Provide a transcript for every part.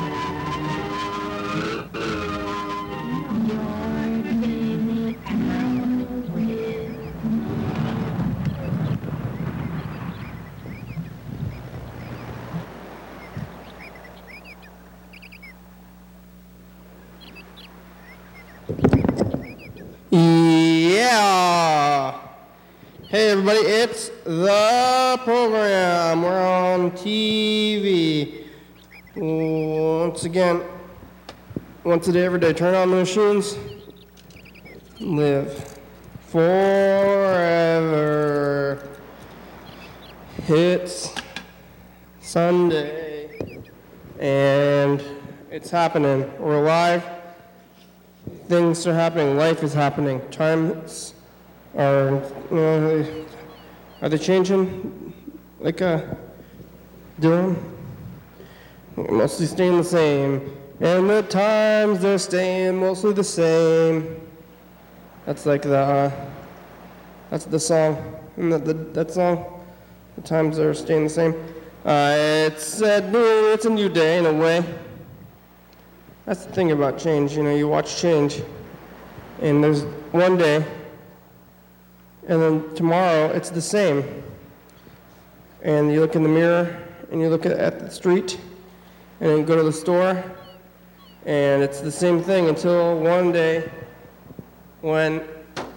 Yeah. Hey everybody, it's the program. We're on TV. Once again, once a day, every day. Turn on the machines. Live forever. It's Sunday, and it's happening. We're alive things are happening, life is happening, times are, you know, are they changing? Like, uh, doing? Mostly staying the same. And the times they're staying mostly the same. That's like the, uh, that's the song. And the, that song, the times are staying the same. Uh, it's a new, it's a new day in a way. That's the thing about change, you know, you watch change, and there's one day, and then tomorrow it's the same. And you look in the mirror, and you look at, at the street, and then go to the store, and it's the same thing until one day when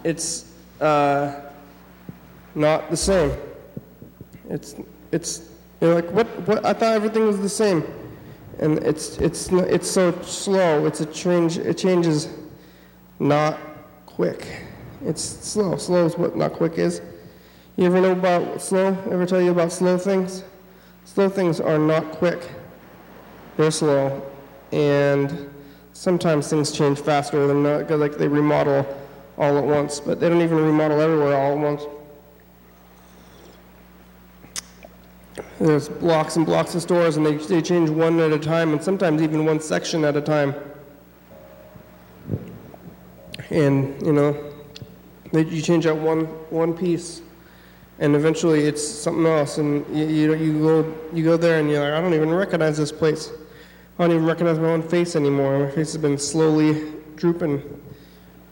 it's uh, not the same. It's, it's, you're like, what, what, I thought everything was the same and it's it's it's so slow. It's a change. It changes not quick. It's slow. Slow is what not quick is. You ever know about slow? Ever tell you about slow things? Slow things are not quick. They're slow, and sometimes things change faster than not, 'cause, like they remodel all at once, but they don't even remodel everywhere all at once. There's blocks and blocks of stores, and they, they change one at a time, and sometimes even one section at a time. And, you know, they, you change out one, one piece, and eventually it's something else, and you, you, you, go, you go there and you're like, I don't even recognize this place. I don't even recognize my own face anymore. My face has been slowly drooping.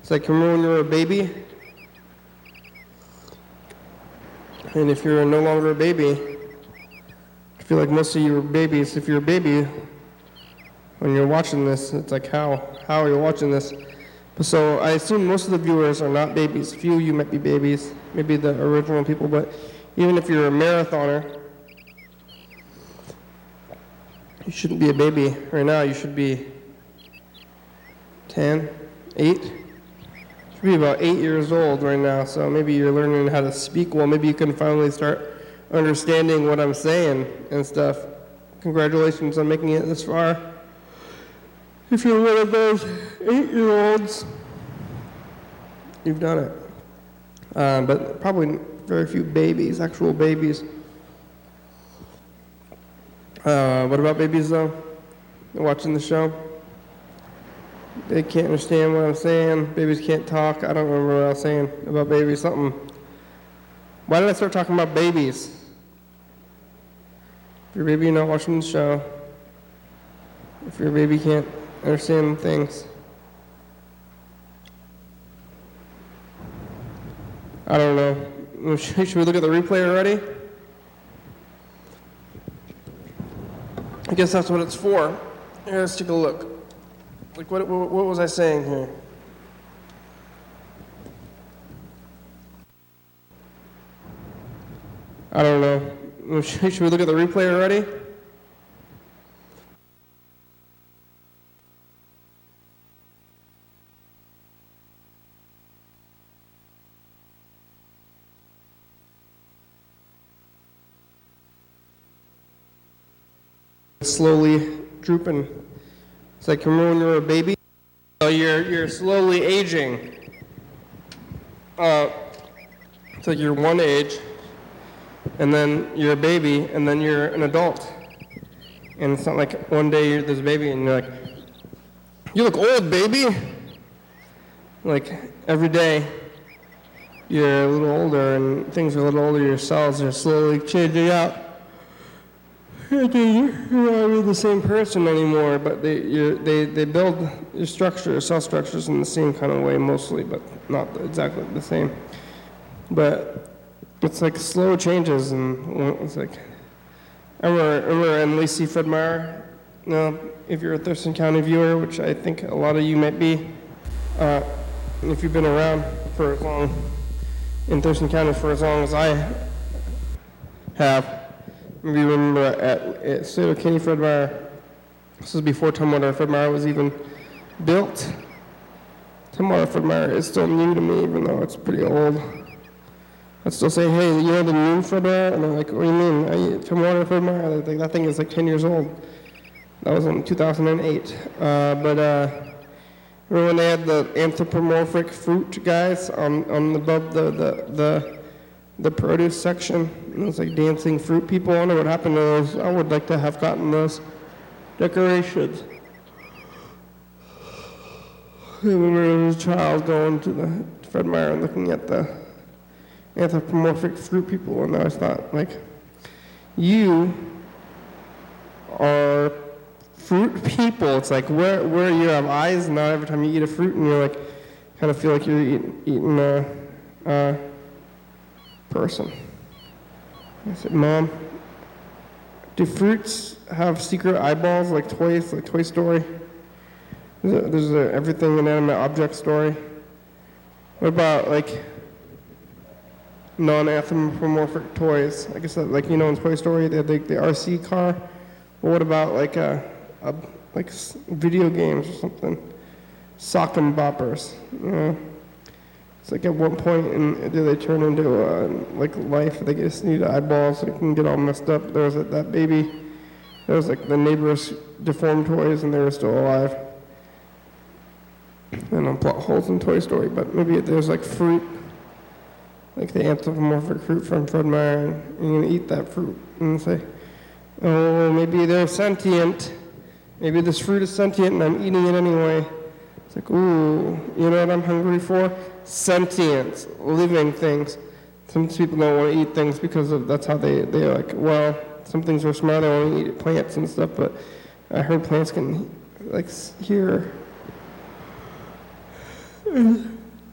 It's like, remember when you were a baby? And if you're no longer a baby, I feel like most of you are babies. If you're a baby, when you're watching this, it's like, how? How are you watching this? So I assume most of the viewers are not babies. Few of you might be babies, maybe the original people, but even if you're a marathoner, you shouldn't be a baby right now. You should be 10, 8. You should be about 8 years old right now, so maybe you're learning how to speak well. Maybe you can finally start understanding what I'm saying and stuff. Congratulations on making it this far. If you're one of those eight year olds, you've done it. Um, but probably very few babies, actual babies. Uh, what about babies though? They're watching the show. They can't understand what I'm saying. Babies can't talk. I don't remember what I was saying about babies. Something. Why did I start talking about babies? If your baby not watching the show, if your baby can't understand things, I don't know. Should should we look at the replay already? I guess that's what it's for. Here, let's take a look. Like, what, what, what was I saying here? I don't know. Should should we look at the replay already? Slowly drooping. It's like remember when you were a baby? So you're you're slowly aging. Uh, it's like you're one age, and then you're a baby, and then you're an adult. And it's not like one day you're this baby and you're like, you look old, baby. Like every day you're a little older and things are a little older, your cells are slowly changing out. You're not really the same person anymore, but they, they, they build your structure, cell structures in the same kind of way mostly, but not exactly the same. But it's like slow changes, and it's like, I remember, remember in Lacey Fred Meyer, you know, if you're a Thurston County viewer, which I think a lot of you might be, uh, if you've been around for as long, in Thurston County for as long as I have, Maybe you remember at, at State Kenny Fred Meyer, this was before Tumwater Fred Meyer was even built. Tumwater Fred Meyer is still new to me, even though it's pretty old. I'd still say, hey, you know the new Fred Meyer? And they're like, what do you mean? I, Tumwater Fred Meyer? They're like, that thing is like 10 years old. That was in 2008. Uh, but uh, remember when they had the anthropomorphic fruit guys on, on above the, the, the the produce section. It was like dancing fruit people. I wonder what happened to those. I would like to have gotten those decorations. I remember as a child going to the Fred Meyer and looking at the anthropomorphic fruit people, and I always thought, like, you are fruit people. It's like where where you have eyes, and now every time you eat a fruit, and you're like, kind of feel like you're eating, eating a. Uh, person. I said, Mom, do fruits have secret eyeballs like toys, like Toy Story? There's, a, there's a everything inanimate object story. What about like non-anthropomorphic toys? Like I guess like you know in Toy Story they had the, the RC car. But what about like a, a like video games or something? Sock and boppers. You know? It's like at what point in, do they turn into uh, like life? They just need eyeballs. They can get all messed up. There was a, that baby. There was like the neighbor's deformed toys, and they were still alive. And on plot holes in Toy Story, but maybe there's like fruit, like the anthropomorphic fruit from Fred Meyer, and you're gonna eat that fruit and say, "Oh, maybe they're sentient. Maybe this fruit is sentient, and I'm eating it anyway." It's like, ooh, you know what I'm hungry for? Sentience, living things. Some people don't want to eat things because of that's how they they're like. Well, some things are smart. They want to eat plants and stuff, but I heard plants can like hear.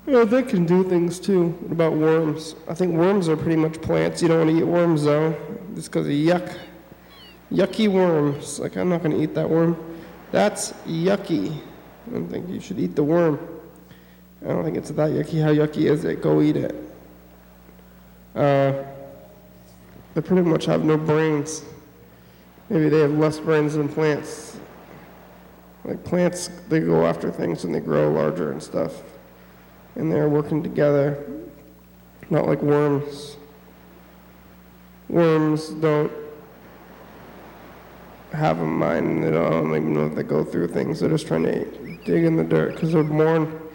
Yeah, they can do things too. What about worms? I think worms are pretty much plants. You don't want to eat worms though, just because of yuck. Yucky worms. Like I'm not going to eat that worm. That's yucky. I don't think you should eat the worm. I don't think it's that yucky. How yucky is it? Go eat it. Uh, they pretty much have no brains. Maybe they have less brains than plants. Like plants, they go after things and they grow larger and stuff. And they're working together, not like worms. Worms don't have a mind they don't even know that they go through things. They're just trying to dig in the dirt because they're born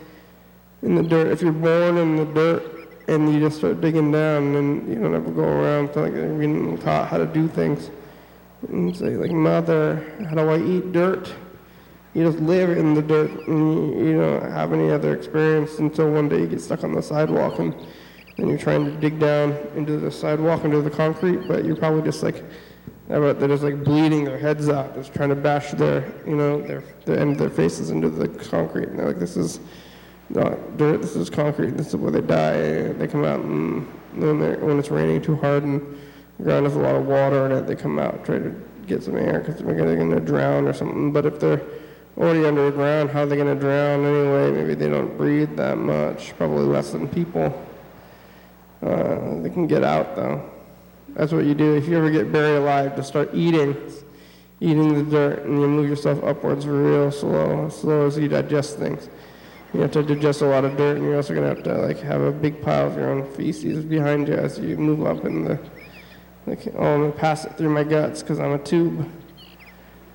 in the dirt. If you're born in the dirt and you just start digging down, then you don't ever go around until like being taught how to do things. And say like, mother, how do I eat dirt? You just live in the dirt and you, you don't have any other experience until one day you get stuck on the sidewalk and then you're trying to dig down into the sidewalk, into the concrete, but you're probably just like they're just like bleeding their heads out, just trying to bash their, you know, their the end of their faces into the concrete. And they're like, this is this is concrete, this is where they die. They come out and when, when it's raining too hard and the ground has a lot of water in it, they come out, try to get some air because they're going to drown or something. But if they're already underground, how are they going to drown anyway? Maybe they don't breathe that much, probably less than people. Uh, they can get out though. That's what you do. If you ever get buried alive, to start eating, eating the dirt, and you move yourself upwards real slow, as slow as you digest things. You have to digest a lot of dirt, and you're also gonna have to like have a big pile of your own feces behind you as you move up in the. Like, oh, I'm gonna pass it through my guts because I'm a tube.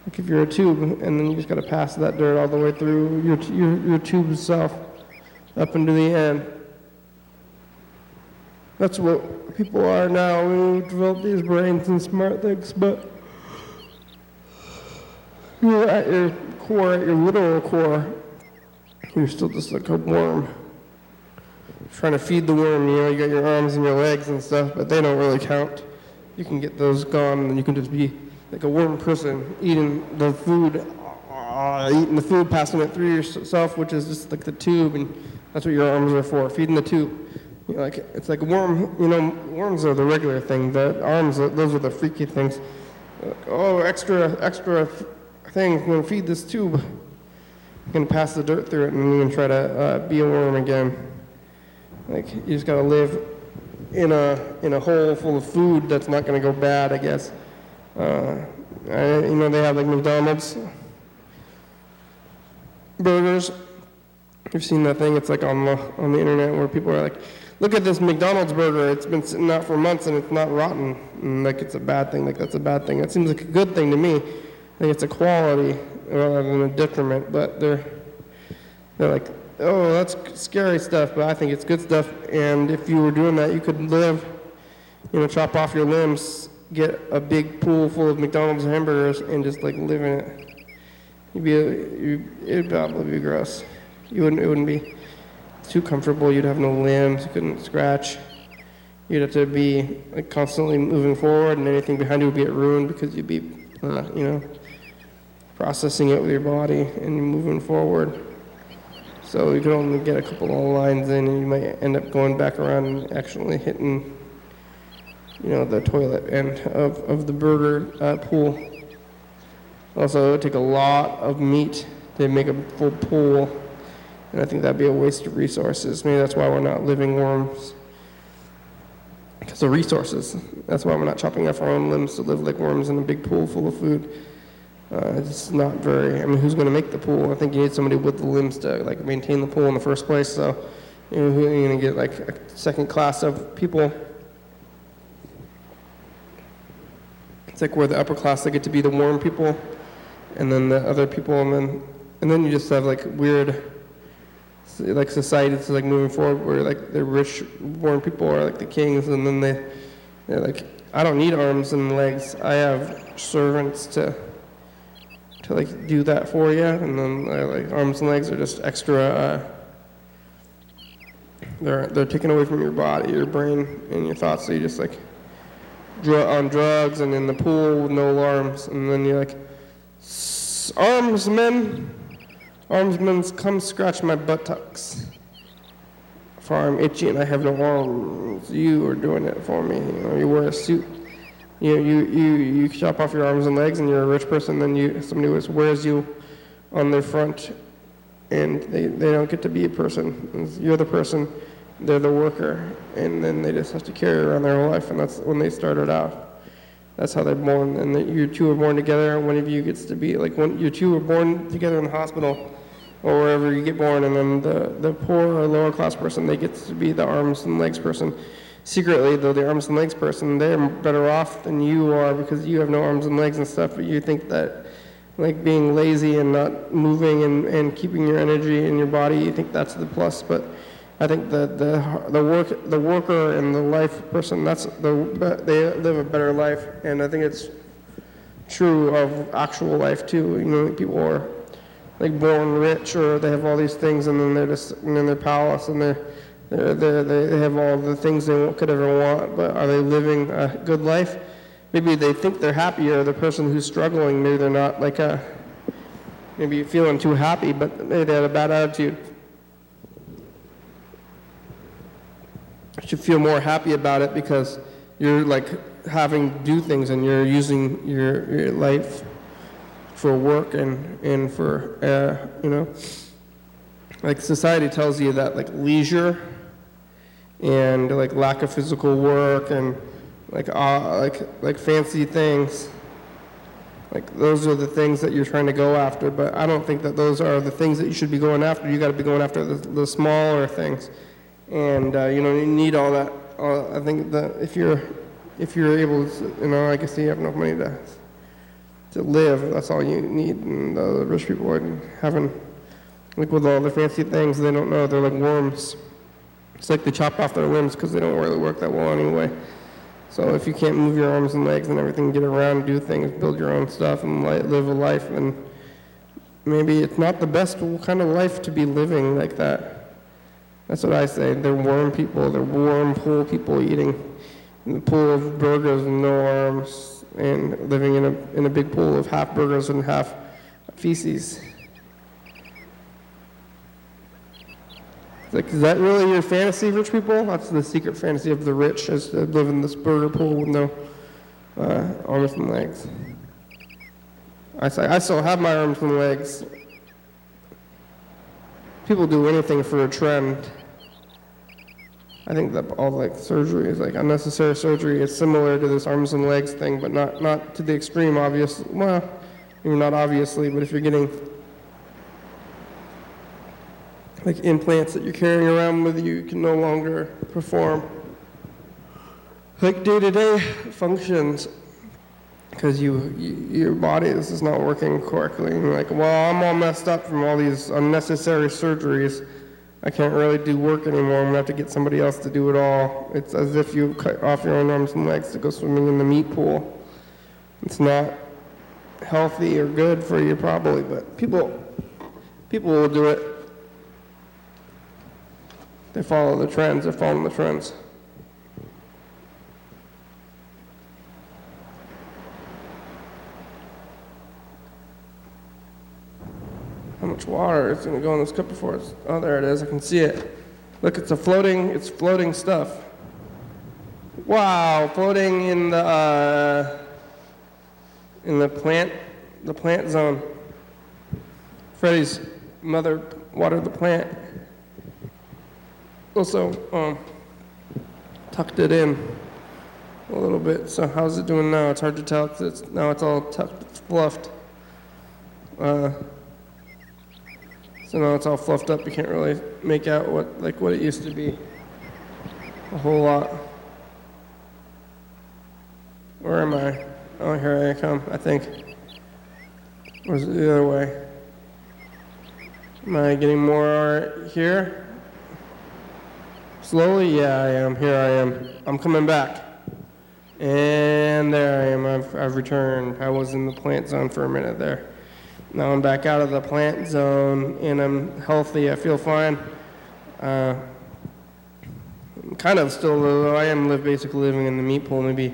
Like if you're a tube, and then you just gotta pass that dirt all the way through your your, your tube itself, up into the end. That's what people are now. We develop these brains and smart things, but you're at your core, at your literal core, you're still just like a worm. Trying to feed the worm, you know, you got your arms and your legs and stuff, but they don't really count. You can get those gone, and you can just be like a worm person eating the food, uh, eating the food, passing it through yourself, which is just like the tube, and that's what your arms are for, feeding the tube. You know, like it's like a worm. You know, worms are the regular thing. The arms, those are the freaky things. Like, oh, extra, extra thing. I'm gonna feed this tube. Gonna pass the dirt through it, and then try to uh, be a worm again. Like you just gotta live in a in a hole full of food that's not gonna go bad, I guess. Uh, I, you know, they have like McDonald's burgers. You've seen that thing? It's like on the on the internet where people are like, "Look at this McDonald's burger. It's been sitting out for months and it's not rotten." And like it's a bad thing. Like that's a bad thing. That seems like a good thing to me. Like it's a quality rather than a detriment. But they're they're like, "Oh, that's scary stuff," but I think it's good stuff. And if you were doing that, you could live, you know, chop off your limbs, get a big pool full of McDonald's hamburgers, and just like live in it. You'd be, you, it'd probably be gross. You wouldn't, it wouldn't be too comfortable. You'd have no limbs. You couldn't scratch. You'd have to be like constantly moving forward, and anything behind you would get ruined because you'd be, uh, you know, processing it with your body and moving forward. So you could only get a couple of lines in, and you might end up going back around and actually hitting, you know, the toilet end of, of the burger uh, pool. Also, it would take a lot of meat to make a full pool, and I think that'd be a waste of resources. Maybe that's why we're not living worms. Because of resources. That's why we're not chopping off our own limbs to live like worms in a big pool full of food. Uh, it's not very. I mean, who's going to make the pool? I think you need somebody with the limbs to like maintain the pool in the first place. So, you know, you're going to get like a second class of people. It's like where the upper class they get to be the warm people, and then the other people, and then and then you just have like weird, like societies like moving forward where like the rich warm people are like the kings, and then they they're like, I don't need arms and legs. I have servants to to like do that for you, and then uh, like arms and legs are just extra. Uh, they're they're taken away from your body, your brain, and your thoughts. So you just like dr- on drugs and in the pool with no alarms, and then you're like, "S- arms men, arms men, come scratch my buttocks. For I'm itchy and I have no arms. You are doing it for me. You, know, you wear a suit. You, know, you, you, you chop off your arms and legs, and you're a rich person. Then you somebody wears you on their front, and they, they don't get to be a person. You're the person, they're the worker, and then they just have to carry around their whole life. And that's when they started out. That's how they're born. And that you two are born together, and one of you gets to be like when you two are born together in the hospital or wherever you get born, and then the, the poor or lower class person, they get to be the arms and legs person. Secretly, though, the arms and legs person, they're better off than you are because you have no arms and legs and stuff, but you think that like being lazy and not moving and, and keeping your energy in your body, you think that's the plus, but I think that the, the, work, the worker and the life person, that's the, they live a better life, and I think it's true of actual life too. You know, people are like born rich or they have all these things and then they're just in their palace and they're, they're, they're, they have all the things they could ever want, but are they living a good life? Maybe they think they're happier. the person who's struggling, maybe they're not like a, maybe feeling too happy, but maybe they had a bad attitude. You should feel more happy about it because you're like having to do things and you're using your, your life for work and, and for, uh, you know, like society tells you that like leisure and like lack of physical work and like, uh, like, like fancy things, like those are the things that you're trying to go after, but I don't think that those are the things that you should be going after. You got to be going after the, the smaller things, and uh, you know you need all that. Uh, I think that if you're if you're able, to, you know, I guess you have enough money to to live. That's all you need. And the rich people are having, like with all the fancy things, they don't know. They're like worms. It's like they chop off their limbs because they don't really work that well anyway. So if you can't move your arms and legs and everything, get around, do things, build your own stuff, and live a life, then maybe it's not the best kind of life to be living like that. That's what I say. They're worm people. They're worm pool people eating in the pool of burgers and no arms and living in a, in a big pool of half burgers and half feces. Like, is that really your fantasy, rich people? That's the secret fantasy of the rich, is to live in this burger pool with no uh, arms and legs. I say, I still have my arms and legs. People do anything for a trend. I think that all like surgery is like unnecessary surgery is similar to this arms and legs thing, but not not to the extreme. Obviously, well, not obviously, but if you're getting like implants that you're carrying around with you, can no longer perform like day-to-day functions because you, you your body is just not working correctly. And like, well, I'm all messed up from all these unnecessary surgeries. I can't really do work anymore. I'm gonna have to get somebody else to do it all. It's as if you cut off your own arms and legs to go swimming in the meat pool. It's not healthy or good for you probably, but people people will do it. They follow the trends. They're following the trends. How much water is going to go in this cup before it's... Oh, there it is. I can see it. Look, it's a floating, it's floating stuff. Wow, floating in the, uh, in the plant, the plant zone. Freddie's mother watered the plant. Also, um, tucked it in a little bit. So how's it doing now? It's hard to tell 'cause it's, now it's all tucked, it's fluffed. Uh, so now it's all fluffed up. You can't really make out what like what it used to be. A whole lot. Where am I? Oh, here I come. I think. Or is it the other way? Am I getting more here? Slowly, yeah, I am. Here I am. I'm coming back. And there I am. I've, I've returned. I was in the plant zone for a minute there. Now I'm back out of the plant zone and I'm healthy. I feel fine. Uh, I'm kind of still, though I am live, basically living in the meat pool. Maybe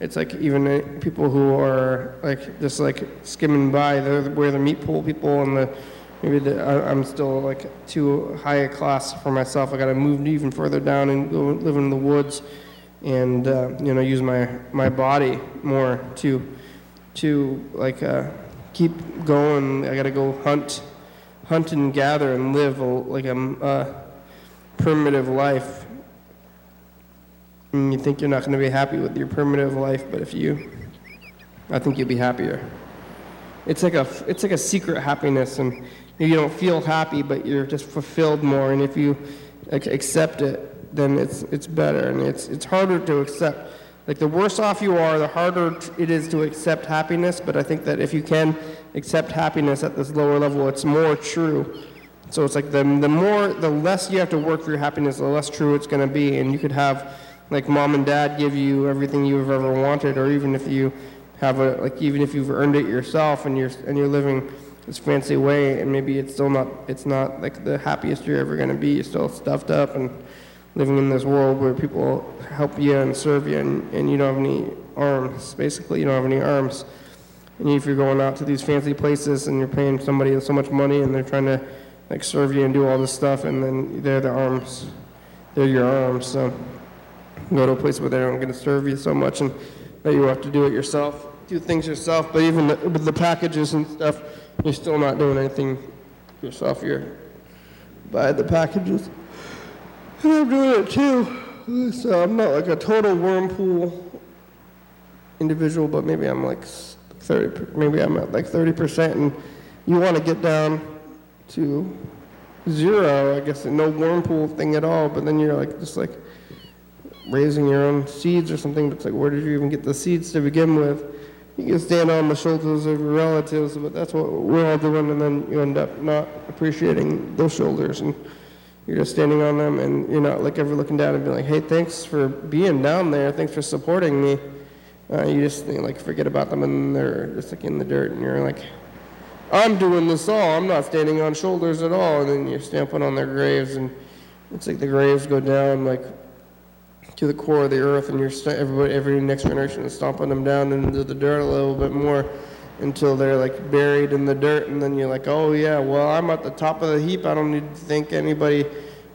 it's like even people who are like just like skimming by, they're the- where the meat pool people and the maybe the, I, I'm still like too high a class for myself. I got to move even further down and go live in the woods and uh, you know use my my body more to to like uh, keep going. I got to go hunt, hunt and gather and live a, like a uh, primitive life. And you think you're not going to be happy with your primitive life, but if you, I think you'll be happier. It's like a it's like a secret happiness, and you don't feel happy, but you're just fulfilled more. And if you accept it, then it's it's better, and it's it's harder to accept. Like the worse off you are, the harder it is to accept happiness. But I think that if you can accept happiness at this lower level, it's more true. So it's like the the more the less you have to work for your happiness, the less true it's going to be. And you could have like mom and dad give you everything you've ever wanted, or even if you have a like even if you've earned it yourself and you're and you're living this fancy way, and maybe it's still not it's not like the happiest you're ever going to be. You're still stuffed up and living in this world where people help you and serve you, and, and you don't have any arms. Basically, you don't have any arms. And if you're going out to these fancy places and you're paying somebody so much money and they're trying to like serve you and do all this stuff, and then they're the arms, they're your arms. So go to a place where they're not going to serve you so much, and that you have to do it yourself, do things yourself. But even the, with the packages and stuff, you're still not doing anything yourself. You're buy the packages. And I'm doing it too. So I'm not like a total whirlpool individual, but maybe I'm like 30, maybe I'm at like 30%, and you want to get down to zero, I guess, no whirlpool thing at all, but then you're like, just like raising your own seeds or something, but it's like, where did you even get the seeds to begin with? You can stand on the shoulders of your relatives, but that's what we're all doing, and then you end up not appreciating those shoulders, and you're just standing on them, and you're not like ever looking down and being like, hey, thanks for being down there, thanks for supporting me. Uh, you just you know, like forget about them, and they're just like in the dirt, and you're like, I'm doing this all. I'm not standing on shoulders at all. And then you're stamping on their graves, and it's like the graves go down like to the core of the earth, and you're st- everybody, every next generation is stomping them down into the dirt a little bit more until they're like buried in the dirt, and then you're like, oh yeah, well I'm at the top of the heap. I don't need to thank anybody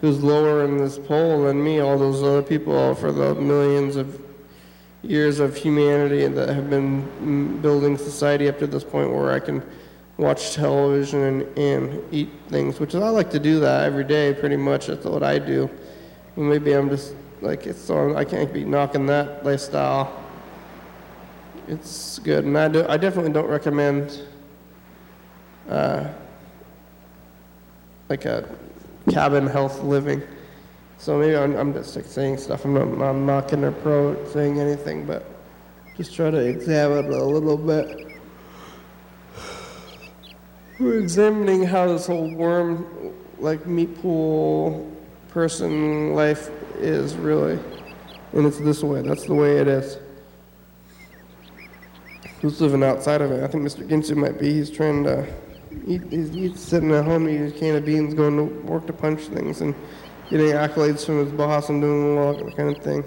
who's lower in this pole than me. All those other people for the millions of years of humanity that have been mm, building society up to this point where I can watch television and, and eat things, which is, I like to do that every day pretty much. That's what I do. Maybe I'm just like, it's I can't be knocking that lifestyle. It's good. And I, do, I definitely don't recommend uh, like a cabin health living. So maybe I'm, I'm just like saying stuff. I'm not, I'm knocking or pro saying anything, but just try to examine it a little bit. We're examining how this whole worm, like meat pool person life is really. And it's this way. That's the way it is. Who's living outside of it? I think Mr. Ginsu might be. He's trying to. He's, he's sitting at home eating a can of beans, going to work to punch things, and getting accolades from his boss and doing all that kind of thing.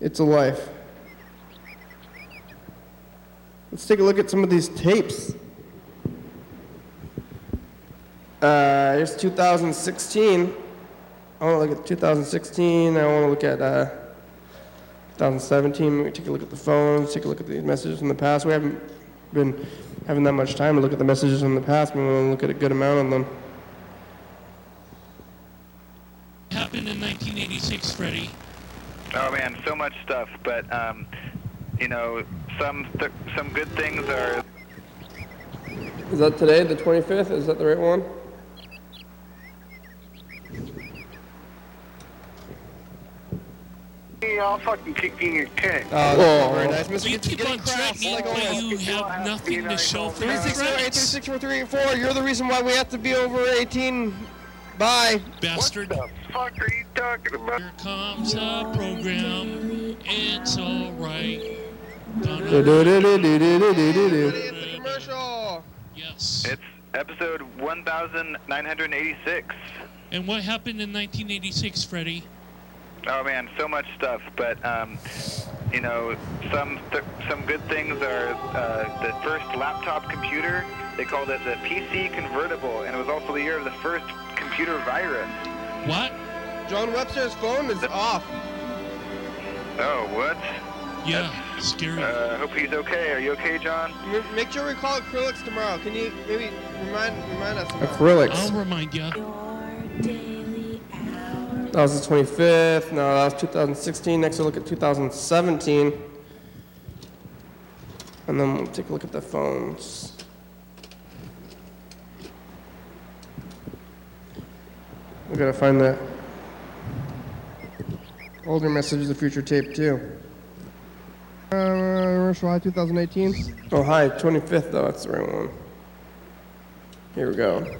It's a life. Let's take a look at some of these tapes. Uh, here's 2016. I want to look at 2016. I want to look at uh, 2017. We take a look at the phones. Take a look at the messages from the past. We haven't been having that much time to look at the messages from the past. But we want to look at a good amount of them. happened in 1986, Freddie? Oh man, so much stuff. But um, you know, some th- some good things are. Is that today, the 25th? Is that the right one? I'll fucking kick in your tit. Oh, very nice. Mr. You keep on crafts threatening, like but you have nothing to show for it. 364 threats. 364 You're the reason why we have to be over 18. Bye. Bastard. What the fuck are you talking about? Here comes a program. It's alright. Commercial. Yes. It's episode 1986. And what happened in 1986, Freddie? Oh man, so much stuff. But um, you know, some th- some good things are uh, the first laptop computer. They called it the PC convertible, and it was also the year of the first computer virus. What? John Webster's phone is off. Oh, what? Yeah, scary. Uh, hope he's okay. Are you okay, John? M- Make sure we call acrylics tomorrow. Can you maybe remind remind us? Acrylics. I'll remind you. That was the 25th. No, that was 2016. Next, we'll look at 2017. And then we'll take a look at the phones. We gotta find the older messages of the future tape too. Uh, July 2018. Oh, hi, 25th though. That's the right one. Here we go.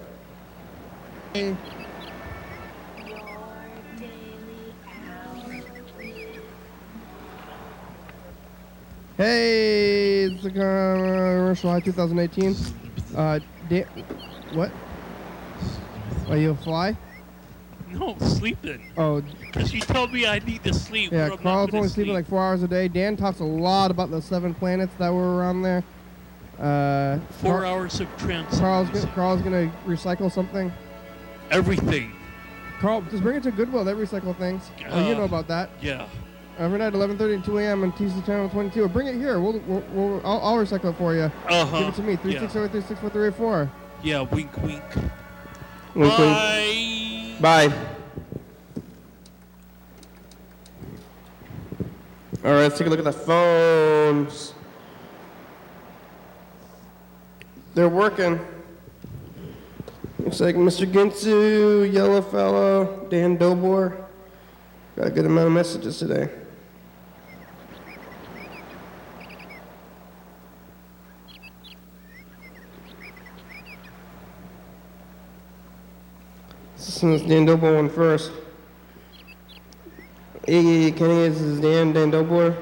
Hey, it's the commercial high 2018. Uh, da- what? Are you a fly? No, sleeping. Oh, Because she told me I need to sleep. or yeah. I'm not Carl's gonna only sleeping sleep. like four hours a day. Dan talks a lot about the seven planets that were around there. Uh, Four Carl- hours of trance. Carl's gonna, Carl's gonna recycle something. Everything. Carl, just bring it to Goodwill. They recycle things. oh, you Uh, know about that. Yeah. Every night, 11:30 and 2 a.m. on TC Channel 22. Bring it here. We'll, we'll, we'll I'll, I'll recycle it for you. Uh-huh. Give it to me. Three yeah. six zero three six four three eight four. Yeah, wink, wink. Wink, wink. Bye. Bye. All right, let's take a look at the phones. They're working. Looks like Mr. Ginsu, Yellow Fellow, Dan Dobor. Got a good amount of messages today. Is Dan Dobor one first. Kenny, this is Dan, Dan Dobor.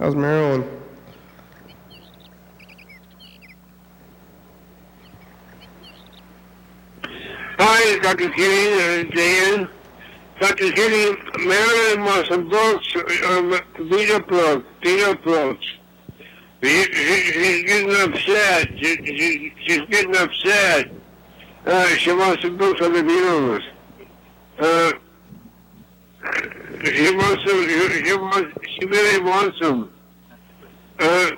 How's Marilyn? Hi, Dr. Kenny and Dan. Dr. Kenny, Marilyn wants some books, um, peanut books. She, she, she's getting upset. She, she, she's getting upset. Uh, she wants some books on the Beatles. Uh, she wants them. She, she wants. She really wants them. Uh,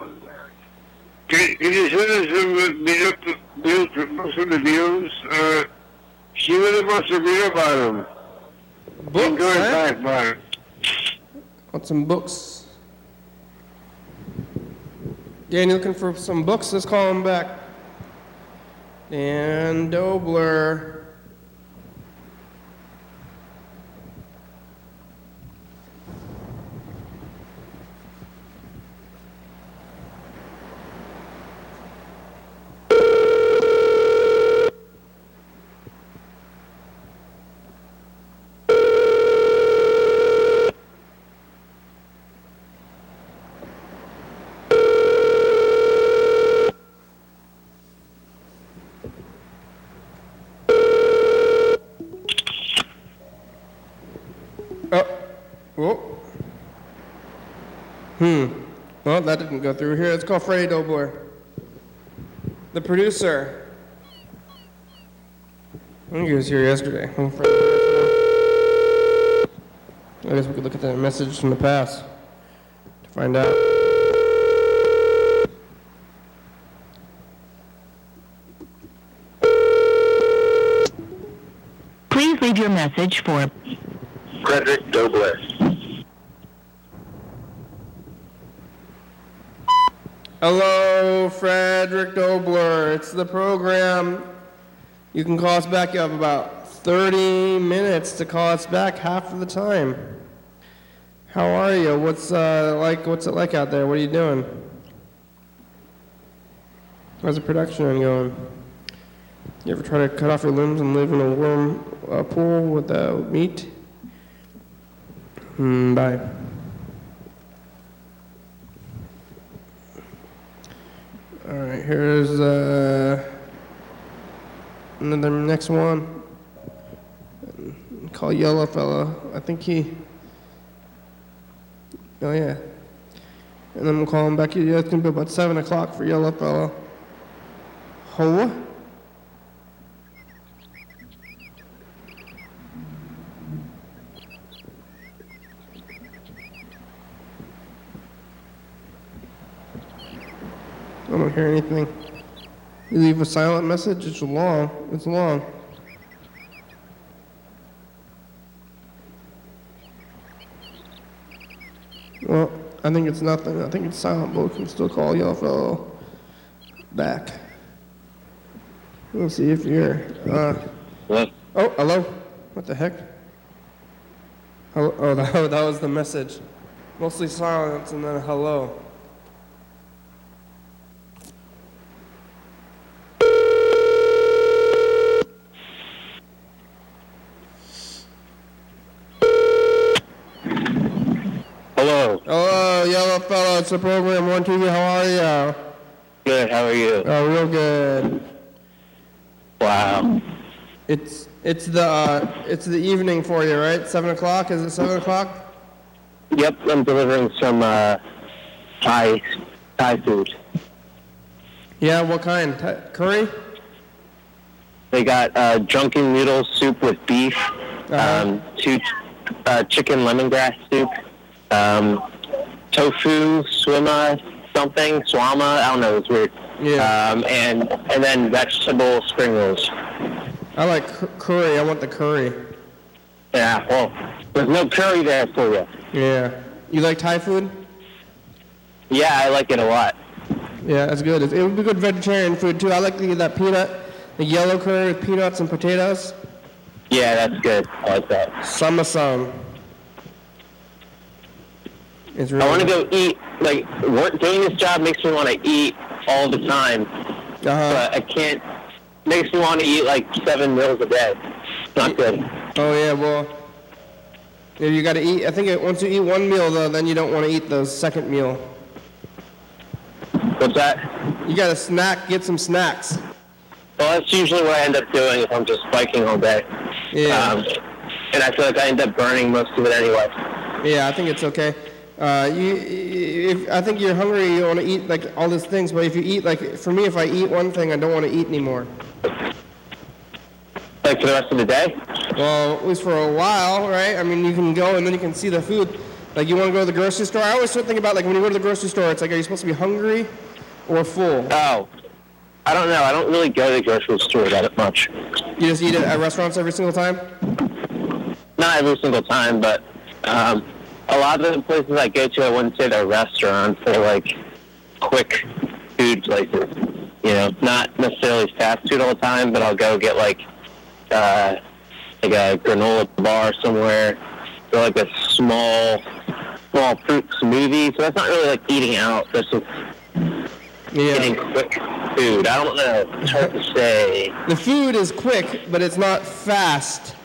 can, can you send us some uh, Beatles, Beatles, books on the Beatles? Uh, she really wants to read about them. Books, I'm going eh? back, Mark. Want some books? Dan, you looking for some books? Let's call him back. Dan Dobler. Oh, whoa. Hmm. Well, that didn't go through here. Let's call Freddie Dobler, the producer. I think he was here yesterday. Oh, Freddie. I guess we could look at that message from the past to find out. Please leave your message for Frederick Dobler. Hello, Frederick Dobler. It's the program. You can call us back. You have about 30 minutes to call us back, half of the time. How are you? What's uh, like? What's it like out there? What are you doing? How's the production going? You ever try to cut off your limbs and live in a warm uh, pool without meat? Hmm, bye. All right, here's uh, another next one. Call Yellow Fella. I think he. Oh yeah. And then we'll call him back. Yeah, it's gonna be about seven o'clock for Yellow Fella. I don't hear anything. You leave a silent message, it's long. It's long. Well, I think it's nothing. I think it's silent, but we can still call Yellow Fellow back. Let's see if you're. Uh, oh, hello. What the heck? Hello? Oh, that, that was the message. Mostly silence and then. Hello. Hello, It's the program One TV. How are you? Good. How are you? Oh, real good. Wow. It's it's the uh, it's the evening for you, right? Seven o'clock. Is it seven o'clock? Yep. I'm delivering some uh, Thai Thai food. Yeah. What kind? T- curry? They got uh, drunken noodle soup with beef, Uh-huh. um, two uh, chicken lemongrass soup, um, tofu swima something swama. I don't know. It's weird. Yeah. Um, and and then vegetable spring rolls. I like cu- curry. I want the curry. Yeah. Well, there's no curry there for you. Yeah. You like Thai food? Yeah, I like it a lot. Yeah, that's good. It, it would be good vegetarian food too. I like the, that peanut, the yellow curry with peanuts and potatoes. Yeah, that's good. I like that. Samasam. It's really I want to go eat. Like work, doing this job makes me want to eat all the time, Uh-huh. but I can't. Makes me want to eat like seven meals a day. Not good. Oh yeah, well, yeah, you got to eat. I think once you eat one meal though, then you don't want to eat the second meal. What's that? You got to snack, get some snacks. Well, that's usually what I end up doing if I'm just biking all day. Yeah. Um, and I feel like I end up burning most of it anyway. Yeah, I think it's okay. Uh, you, if I think you're hungry, you want to eat like all these things. But if you eat like, for me, if I eat one thing, I don't want to eat anymore. Like for the rest of the day. Well, at least for a while, right? I mean, you can go and then you can see the food. Like you want to go to the grocery store. I always start thinking about like when you go to the grocery store, it's like, are you supposed to be hungry or full? Oh, I don't know. I don't really go to the grocery store that much. You just eat it at restaurants every single time. Not every single time, but um, a lot of the places I go to, I wouldn't say they're restaurants. They're like quick food places. You know, not necessarily fast food all the time, but I'll go get like uh, like a granola bar somewhere, or like a small small fruit smoothie. So that's not really like eating out. That's just getting quick food. I don't know. It's hard to say. The food is quick, but it's not fast.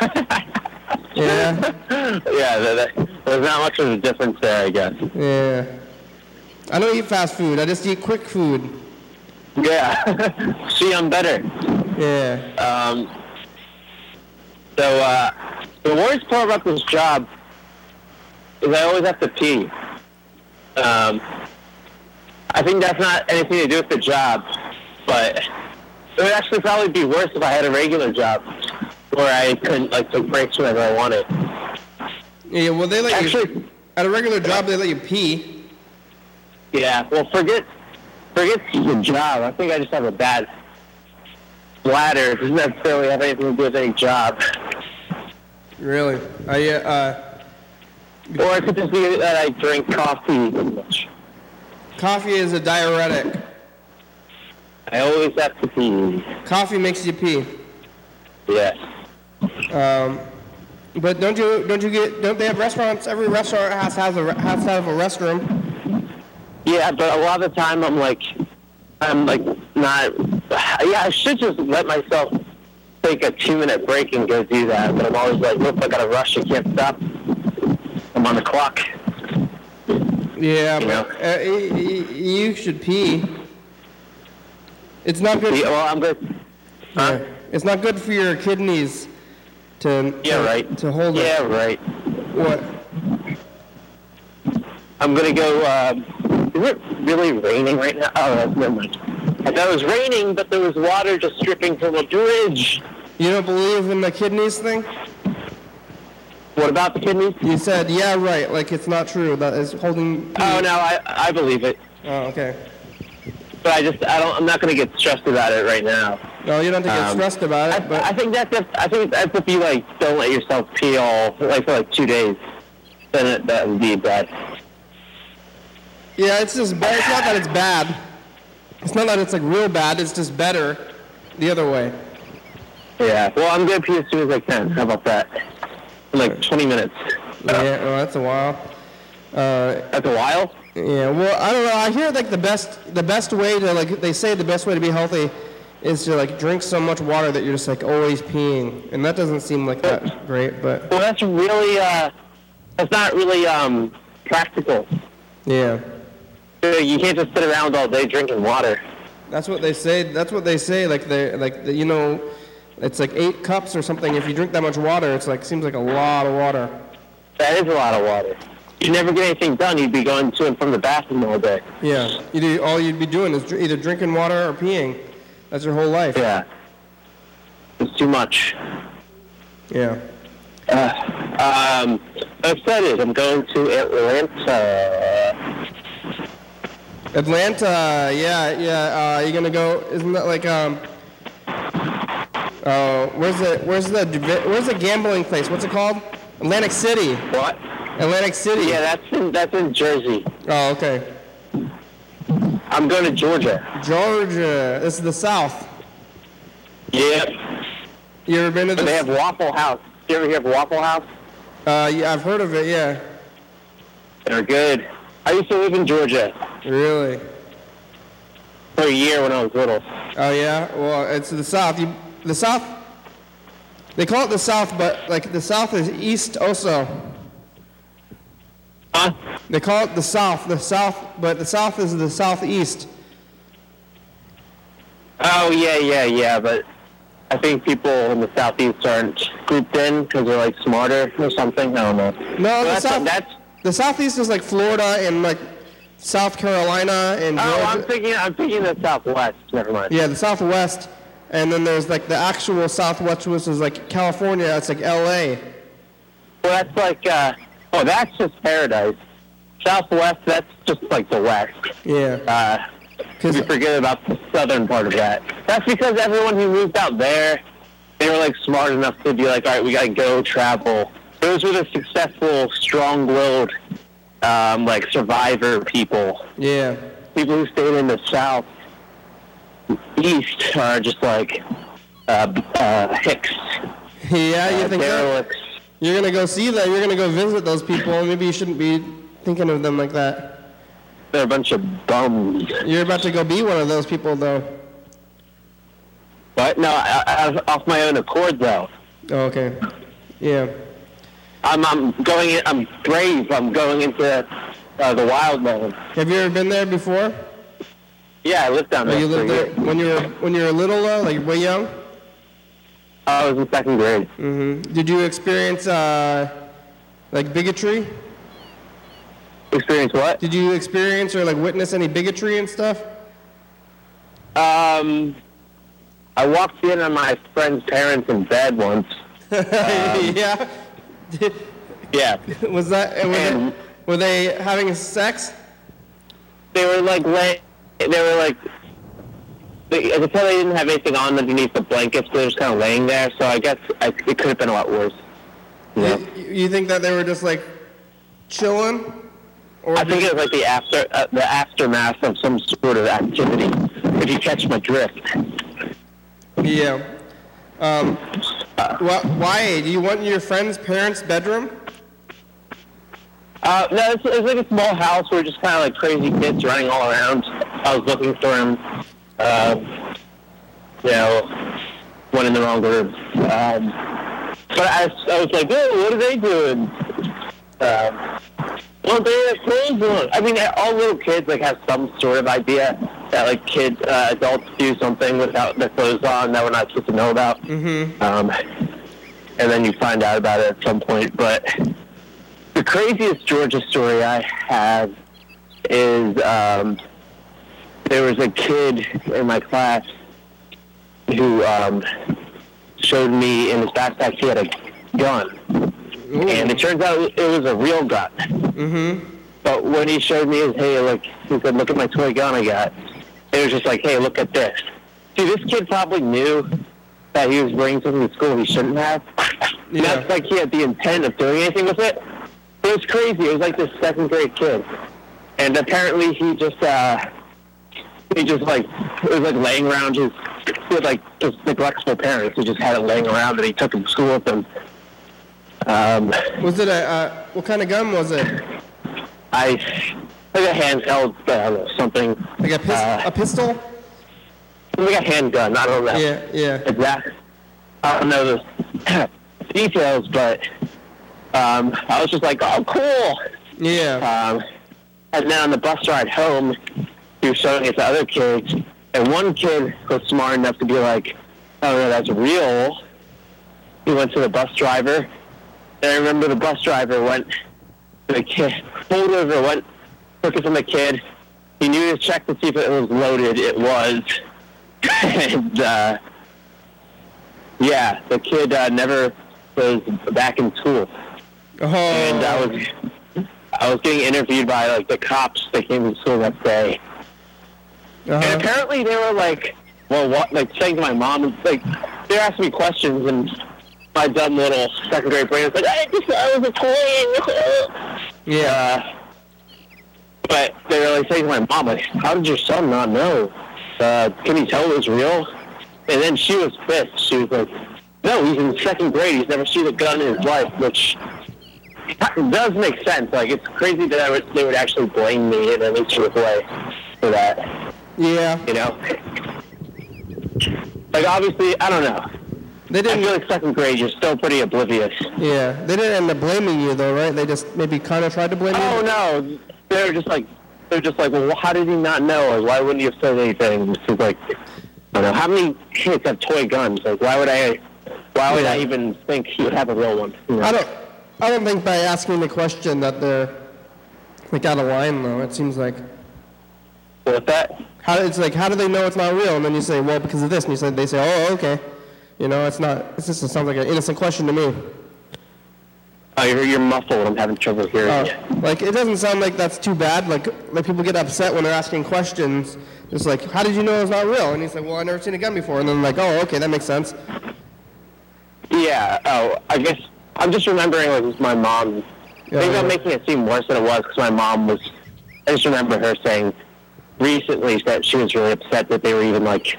yeah, Yeah, there's not much of a difference there, I guess. yeah. I don't eat fast food. I just eat quick food. Yeah. See, I'm better. Yeah. Um, so, uh, the worst part about this job is I always have to pee. Um, I think that's not anything to do with the job, but it would actually probably be worse if I had a regular job where I couldn't, like, take breaks whenever I wanted. Yeah. Well, they let you Actually, at a regular job. They let you pee. yeah, well, forget, forget the job. I think I just have a bad bladder. It doesn't necessarily have anything to do with any job. Really? I uh, Or it could just be that I drink coffee too much. coffee is a diuretic. I always have to pee. Coffee makes you pee. Yes. Um, but don't you don't you get don't they have restaurants? Every restaurant has has a has to have a restroom. Yeah, but a lot of the time I'm like, I'm like not. Yeah, I should just let myself take a two minute break and go do that. But I'm always like, look, I gotta rush. I can't stop. I'm on the clock. Yeah, but uh, you should pee. It's not good. Yeah, well, I'm good. Huh? Yeah. It's not good for your kidneys to Yeah, to, right. to hold it. Yeah, right. What? I'm gonna go. Uh, is it really raining right now? Oh, never mind. I thought it was raining, but there was water just dripping from a bridge. You don't believe in the kidneys thing? What about the kidneys? You said yeah, right. Like it's not true. That is holding. Oh no, I I believe it, Oh, okay. But I just I don't. I'm not gonna get stressed about it right now. No, you don't have to get Um, stressed about I, it. But I think that's if I think that's if you like don't let yourself pee all like for like two days, then it, that would be bad. yeah, it's just bad. It's not that it's bad. It's not that it's like real bad. It's just better the other way. Yeah. Well, I'm gonna pee as soon as I can. How about that? In like 20 minutes. Yeah, well, that's a while. Uh, That's a while. Yeah, well, I don't know. I hear like the best, the best way to like, they say the best way to be healthy is to like drink so much water that you're just like always peeing, and that doesn't seem like that great, but Well, that's really uh, that's not really um practical. yeah, You can't just sit around all day drinking water. that's what they say. That's what they say. Like they, like you know, it's like eight cups or something. If you drink that much water, it's like seems like a lot of water. That is a lot of water. You'd never get anything done. You'd be going to and from the bathroom all day. Yeah, you do, all you'd be doing is either drinking water or peeing. That's your whole life. Yeah. It's too much. Yeah. Um, I'm excited. I'm going to Atlanta. Atlanta, yeah, yeah. Uh, you gonna go? Isn't that like um? Oh, where's the where's the where's the gambling place? What's it called? Atlantic City. What? Atlantic City. Yeah, that's in that's in Jersey. Oh, okay. I'm going to Georgia. Georgia. This is the South. Yep. You ever been to They have? Waffle House. You ever hear of Waffle House? Uh, yeah, I've heard of it. Yeah. They're good. I used to live in Georgia Really? for a year when I was little. Oh yeah. Well, it's the South. You, the South. They call it the South, but like the South is east also. Huh? They call it the South. The South, but the South is the Southeast. Oh yeah, yeah, yeah. But I think people in the southeast aren't grouped in because they're like smarter or something. I don't know. No, the that's, south, that's the southeast is like Florida and like South Carolina and oh, Georgia. I'm thinking I'm thinking the southwest. Never mind. Yeah, the Southwest, and then there's like the actual Southwest, which is like California. It's like L.A. Well, that's like uh, oh, that's just paradise. Southwest, that's just like the west. Yeah, Uh, because we forget about the southern part of that. That's because everyone who moved out there, they were like smart enough to be like, all right, we gotta go travel. Those were the successful, strong-willed, um, like survivor people. yeah, People who stayed in the south, east are just like uh, uh, hicks, yeah. You uh, think that? You're gonna go see them? You're gonna go visit those people. Maybe you shouldn't be thinking of them like that. They're a bunch of bums. You're about to go be one of those people, though. But no, I, I, off my own accord though. Oh, okay. Yeah. I'm, I'm going. In, I'm brave. I'm going into uh, the wild land. Have you ever been there before? Yeah, I lived down Or there. you lived there when you were when you were little, though, like way young? I was in second grade. hmm Did you experience uh, like bigotry? Experience what? Did you experience or like witness any bigotry and stuff? Um, I walked in on my friend's parents in bed once. yeah. Yeah, Was that? and Was And- it, were they having sex? they were like lay. They were like. They, I could tell they didn't have anything on underneath the blankets. They were just kind of laying there. So I guess I, it could have been a lot worse. Yeah. You, you think that they were just like chilling? Or I think it was like the after uh, the aftermath of some sort of activity. If you catch my drift. yeah. Um, wh- why? Do you want your friend's parents' bedroom? Uh, no, it's, it's like a small house where just kind of like crazy kids running all around. I was looking for him. Uh, you know, went in the wrong room. Um, but I, I was like, oh, what are they doing? Um, well, they have clothes on. I mean, all little kids like have some sort of idea that like kids, uh, adults do something without their clothes on that we're not supposed to know about. Mm-hmm. Um, and then you find out about it at some point. But the craziest Georgia story I have is um, there was a kid in my class who um, showed me in his backpack he had a gun. And it turns out it was a real gun. Mm-hmm. But when he showed me his, hey, look, he said, look at my toy gun I got. It was just like, hey, look at this. See, this kid probably knew that he was bringing something to school he shouldn't have. Yeah. Not like he had the intent of doing anything with it. It was crazy. It was like this second grade kid. And apparently he just, uh, he just like, it was like laying around his, with like his neglectful parents who just had it laying around and he took it to school with them. Um, Was it a uh, what kind of gun was it? I, like a handheld, I don't something. Like a, pis- Uh, a pistol? like a handgun. I don't know. Yeah, yeah. Exactly. I don't know the details, but um, I was just like, oh, cool. Yeah. Um, and then on the bus ride home, he was showing it to other kids, and one kid was smart enough to be like, oh, no, that's real. He went to the bus driver, and I remember the bus driver went to the kid, pulled over, went, took it from the kid. He knew to check to see if it was loaded. It was. and, uh, yeah, the kid uh, never was back in school Oh. and I was I was getting interviewed by like the cops that came to school that day. And uh-huh. apparently they were like, well, what? Like saying to my mom, like they're asking me questions, and my dumb little second grade brain was like, I just I was a toy. Yeah. Uh, but they were like saying to my mom, like, how did your son not know? Uh, can you tell it was real? And then she was pissed. She was like, no, he's in second grade. He's never seen a gun in his life, which does make sense. Like, it's crazy that I would, they would actually blame me in any sort of way for that, Yeah. you know? Like, obviously, I don't know. They didn't. feel like second grade, you're still pretty oblivious. Yeah. They didn't end up blaming you though, right? They just maybe kind of tried to blame Oh you. no, they're just like they're just like, well, how did he not know? Like, why wouldn't he have said anything? It's just like, I don't know how many kids have toy guns. Like, why would I? Why would I even think he would have a real one? You know? I don't. I don't think by asking the question that they're like out of line though. It seems like What's that? How it's like how do they know it's not real? And then you say, well, because of this, and you say they say, oh, okay. You know, it's not. It's just sounds like an innocent question to me. Oh, you're, you're muffled. I'm having trouble hearing Uh, you. like it doesn't sound like that's too bad. Like like people get upset when they're asking questions. It's like, how did you know it's not real? And he's like, well, I never seen a gun before. And then like, oh, okay, that makes sense. Yeah. Oh, I guess I'm just remembering like with my mom. Yeah, Maybe yeah. I'm making it seem worse than it was because my mom was. I just remember her saying recently that she was really upset that they were even like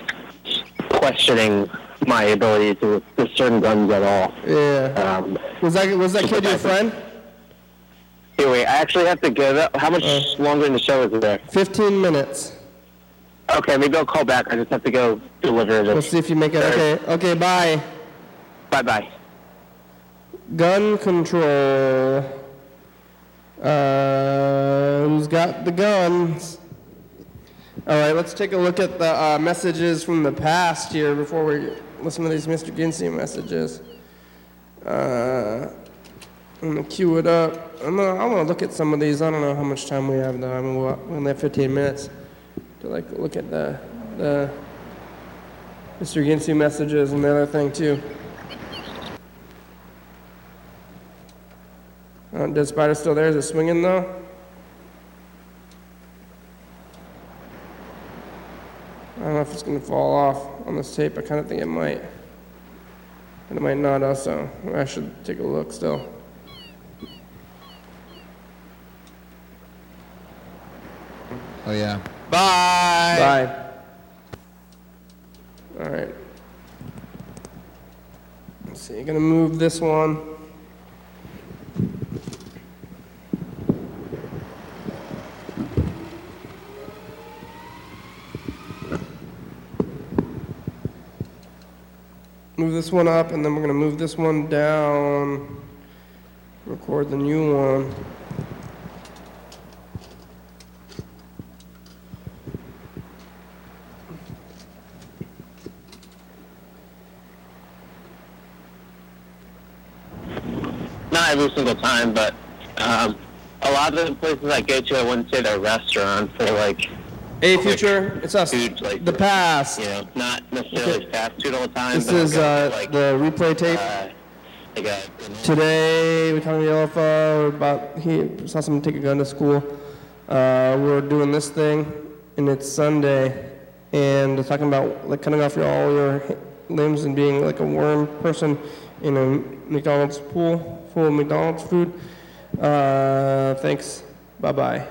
questioning my ability to discern guns at all. Yeah. Um, Was that was that kid your friend? anyway, I actually have to go. How much Uh. longer in the show is there? Fifteen minutes. Okay, maybe I'll call back. I just have to go deliver We'll this. see if you make it. Okay. Okay. Bye. Bye bye. Gun control. Uh, who's got the guns? All right, let's take a look at the uh, messages from the past here before we listen to these Mr. Ginsu messages. Uh, I'm gonna queue it up. I'm gonna, I want to look at some of these. I don't know how much time we have though. I mean, we only have 15 minutes to like look at the the Mr. Ginsu messages and the other thing too. Uh, Dead Spider still there? Is it swinging though? I don't know if it's gonna fall off on this tape. I kind of think it might. And it might not also. I should take a look still. Oh yeah. Bye. Bye. All right. Let's see. Gonna move this one. Move this one up, and then we're gonna move this one down. Record the new one. Not every single time, but um, a lot of the places I go to, I wouldn't say they're restaurants. They're like, Hey, future, it's us. Food, like- The past. you know, not necessarily fast food all the time. This is uh, like, the replay tape. uh, like a, Today, we're talking to Yellow Fellow about he saw someone take a gun to school. Uh, we're doing this thing, and it's Sunday, and they're talking about like cutting off your, all your limbs and being like a worm person in a McDonald's pool full of McDonald's food. Uh, thanks. Bye bye.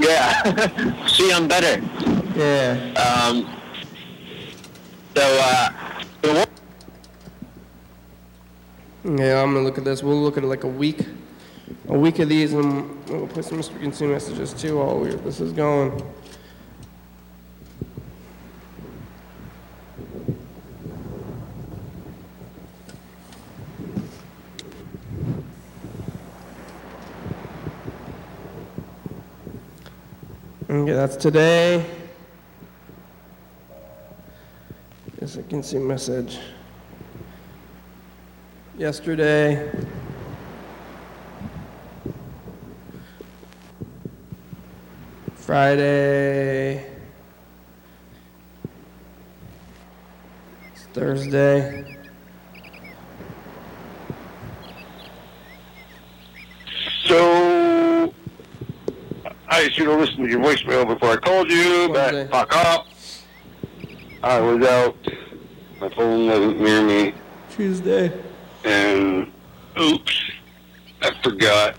Yeah. See, I'm better. Yeah. Um, so, uh, Yeah, I'm gonna look at this. We'll look at it like a week, a week of these, and we'll put some Mr. Consumer messages too while we this is going. Okay, that's today. Yes, I can see message yesterday. Friday. It's Thursday. So, I should have listened to your voicemail before I called you, but fuck up. I was out. My phone wasn't near me, Tuesday. and oops, I forgot.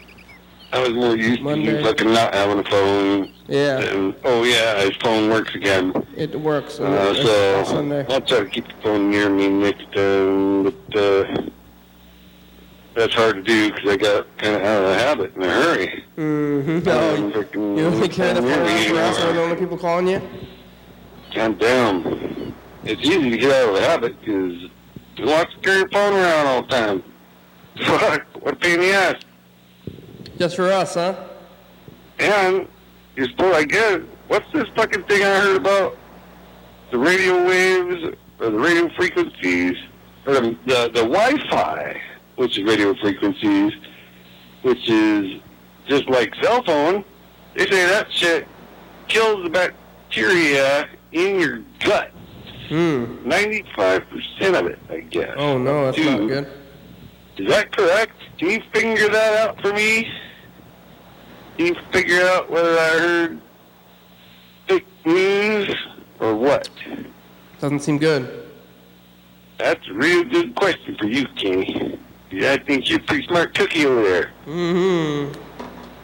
I was more used to Monday. you fucking not having a phone. Yeah, And, oh yeah, his phone works again. it works. Uh, so Sunday. I'll try to keep the phone near me next time, but uh, that's hard to do because I got kind of out of the habit in a hurry. Mm-hmm. Um, Oh, freaking- you don't take care of the phone around for us, the only people calling you? God damn. It's easy to get out of the habit because you don't to carry your phone around all the time. Fuck, what a pain in the ass. Just for us, huh? And you're supposed, I guess, what's this fucking thing I heard about? The radio waves, or the radio frequencies, or the, the, the Wi-Fi, which is radio frequencies, which is just like cell phone. They say that shit kills the bacteria in your gut. Hmm. 95% of it, I guess. Oh no, that's not good. Is that correct? Can you figure that out for me? Can you figure out whether I heard fake news or what? Doesn't seem good. That's a real good question for you, Kenny. Yeah, I think you're a pretty smart cookie over there. Mm-hmm.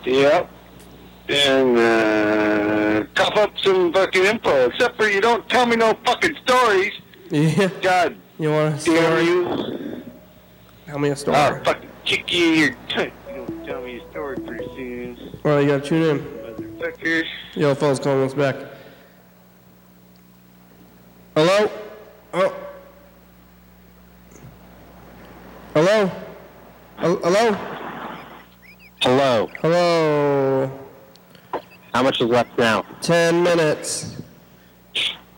Yep. And uh, cough up some fucking info. Except for you don't tell me no fucking stories. Yeah. God You want a damn story? you. Tell me a story. I'll fucking kick you in your cunt. You don't tell me a story pretty soon. Well, you gotta tune in. Motherfuckers. Yo, fellas, calling us back. Hello? Oh. Hello? Hel- Hello? Hello. Hello? How much is left now? Ten minutes.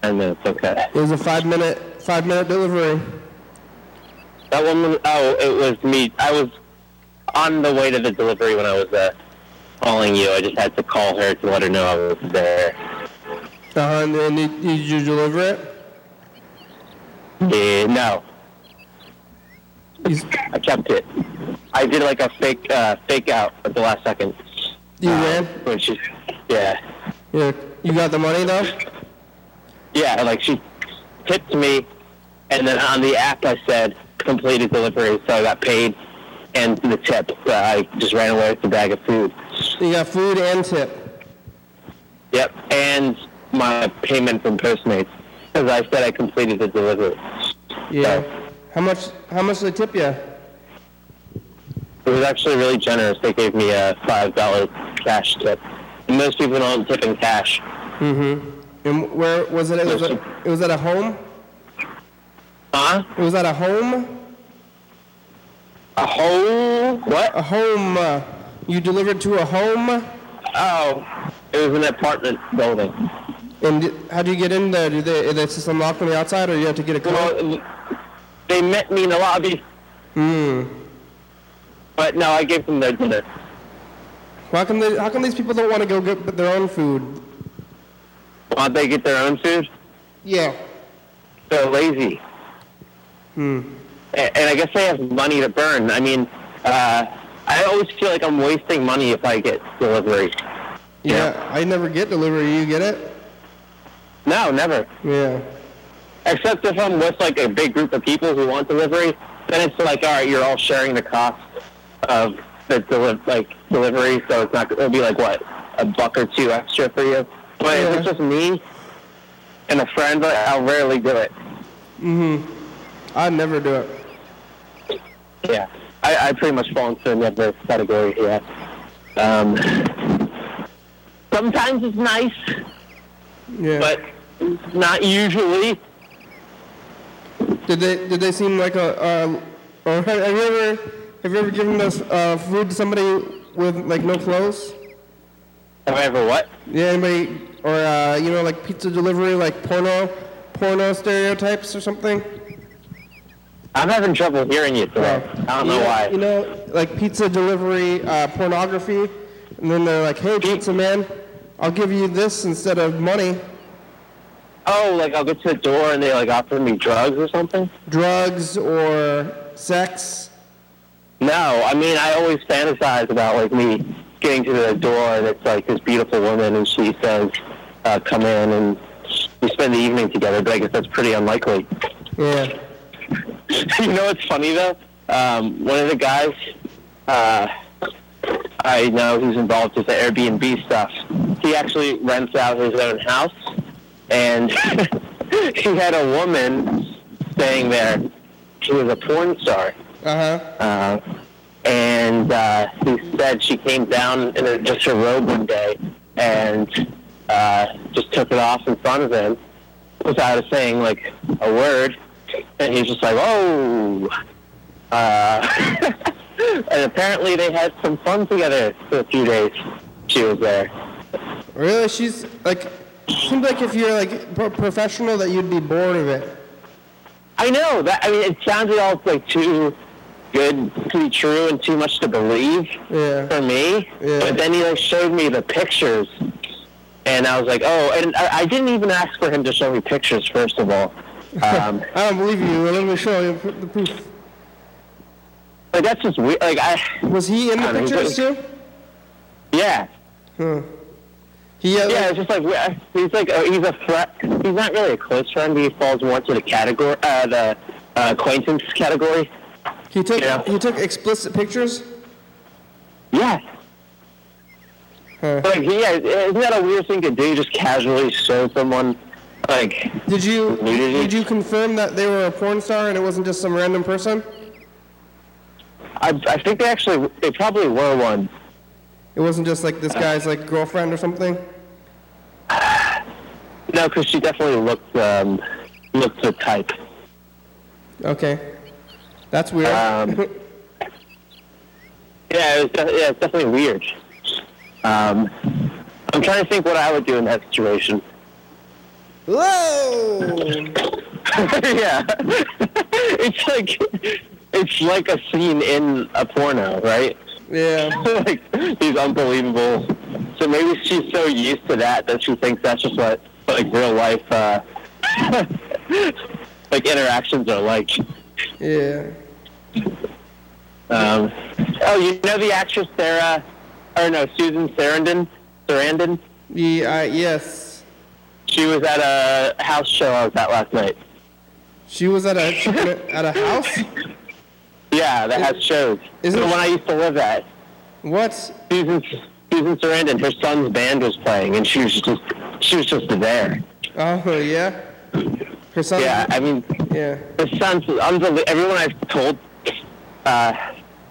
Ten minutes. Okay. It was a five minute, five minute delivery. That woman. Oh, it was me. I was on the way to the delivery when I was uh, calling you. I just had to call her to let her know I was there. Uh-huh, and then did, did you deliver it? Yeah, no, You, s- I kept it. I did like a fake uh, fake out at the last second. you Uh, ran? Which is, yeah, Yeah. You got the money though? yeah. Like she tipped me, and then on the app I said completed delivery, so I got paid and the tip. Uh, I just ran away with the bag of food. You got food and tip. Yep, and my payment from Postmates because I said I completed the delivery. Yeah. How much? How much did they tip you? It was actually really generous. They gave me a five dollar cash tip. And most people don't tip in cash. Mm-hmm. And where was it? It was at, it was at a home. Huh? It was at a home. A home? what? A home. Uh, you delivered to a home. Oh, it was an apartment building. And how do you get in there? Do they? Is the system locked on the outside, or you have to get a code? Well, they met me in the lobby, Hmm. but no, I gave them their dinner. How come? They, how come these people don't want to go get their own food? Why'd they get their own food? Yeah. They're lazy. Hmm. A- and I guess they have money to burn. I mean, uh, I always feel like I'm wasting money if I get delivery. Yeah. I never get delivery. You get it? No, never. Yeah. Except if I'm with like a big group of people who want delivery, then it's like, all right, you're all sharing the cost of the deli- like delivery, so it's not. It'll be like what a buck or two extra for you. But if it's just me and a friend, like, I'll rarely do it. Mm-hmm. I'd never do it. Yeah, I, I pretty much fall into another category here. Um, sometimes it's nice, Yeah. but not usually. Did they did they seem like a uh, or have have you ever have you ever given us uh, food to somebody with like no clothes? Have I ever what? Yeah, anybody or uh, you know like pizza delivery like porno porno stereotypes or something? I'm having trouble hearing you today. I don't know why. You know like pizza delivery uh, pornography, and then they're like, hey pizza man, I'll give you this instead of money. Oh, like I'll get to the door and they like offer me drugs or something? Drugs or sex. No, I mean I always fantasize about like me getting to the door and it's like this beautiful woman and she says, uh, "Come in," and we spend the evening together. But I guess that's pretty unlikely. Yeah. you know what's funny though? Um, one of the guys uh, I know who's involved with the Airbnb stuff. He actually rents out his own house, and he had a woman staying there. She was a porn star. Uh-huh. Uh, and uh, he said she came down in a, just her robe one day and uh, just took it off in front of him without saying like a word. And he's just like, "Oh." Uh, and apparently they had some fun together for a few days. she was there. Really? She's like, seems like if you're like pro- professional that you'd be bored of it. I know that. I mean, it sounded all like too good to be true and too much to believe Yeah. for me. Yeah. But then he like showed me the pictures, and I was like, oh, and I, I didn't even ask for him to show me pictures first of all. Um, I don't believe you. Let me show you the proof. like that's just weird. Like I, Was he in the don't know, pictures too? yeah, He uh, yeah. It's just like he's like uh, he's a friend. He's not really a close friend. He falls more to the category, uh, the uh, acquaintance category. he took Yeah. he took explicit pictures. Yeah. Huh. Like, yeah, isn't that a weird thing to do? Just casually show someone, like, Did you Nudity? did you confirm that they were a porn star and it wasn't just some random person? I, I think they actually, they probably were one. It wasn't just like this guy's like girlfriend or something. No, because she definitely looked, um, looked the type. Okay, that's weird. Um, Yeah, it was, de- yeah, it's definitely weird. Um, I'm trying to think what I would do in that situation. Whoa! yeah, it's like, it's like a scene in a porno, right? Yeah. like he's unbelievable. So maybe she's so used to that that she thinks that's just what like real life uh, like interactions are like. Yeah. Um, oh, you know the actress Sarah, or no, Susan Sarandon. Sarandon. The uh, yes. She was at a house show I was at last night. She was at a at a house. Yeah, that has shows. Isn't the one I used to live at. What? Susan Susan Sarandon. Her son's band was playing, and she was just she was just there. Oh yeah. Her son. Yeah, I mean, Yeah. the son's unbelievable. Everyone I've told uh,